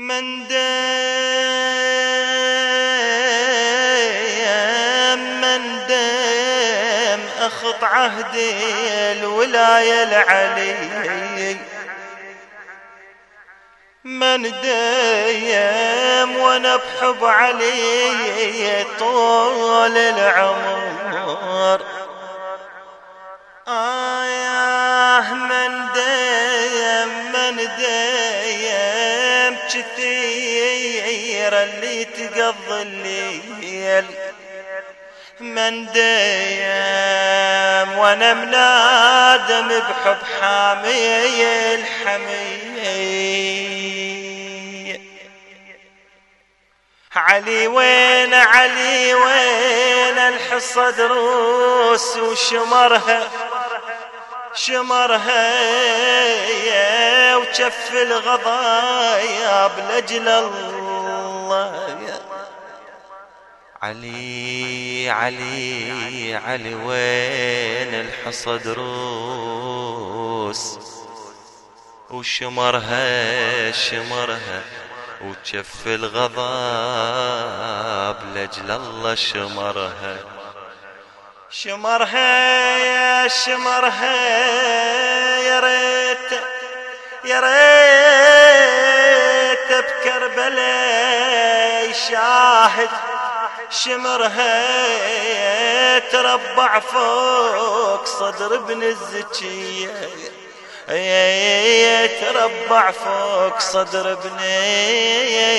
من دام من دام أخط عهدي الولاية العلي من دام وأنا بحب علي طول العمر. كثير اللي تقضي الليل من دام وأنا منادم بحب حامي الحمي علي وين علي وين الحصى دروس وشمرها شمرها وشف الغضايا بلجل الله. علي علي علي وين الحصى دروس وشمرها شمرها وتشف الغضب لجل الله شمرها. شمرها يا شمرها يا ريت يا ريت بكربلاء شاهد شمرها تربع فوق صدر ابن الزكية. تربع فوق صدر ابن يا